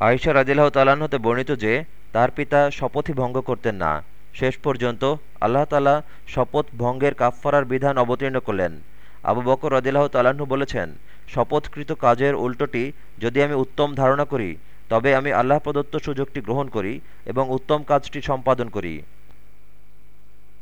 আয়সা রাজিল্লাহ তাল্লাহ্ন হতে বর্ণিত যে, তার পিতা শপথই ভঙ্গ করতেন না। শেষ পর্যন্ত আল্লাহ তালা শপথ ভঙ্গের কাফফারার বিধান অবতীর্ণ করলেন। আবু বকর রদিল্লাহ তাল্লাহ্ন বলেছেন, শপথকৃত কাজের উল্টোটি যদি আমি উত্তম ধারণা করি, তবে আমি আল্লাহ প্রদত্ত সুযোগটি গ্রহণ করি এবং উত্তম কাজটি সম্পাদন করি।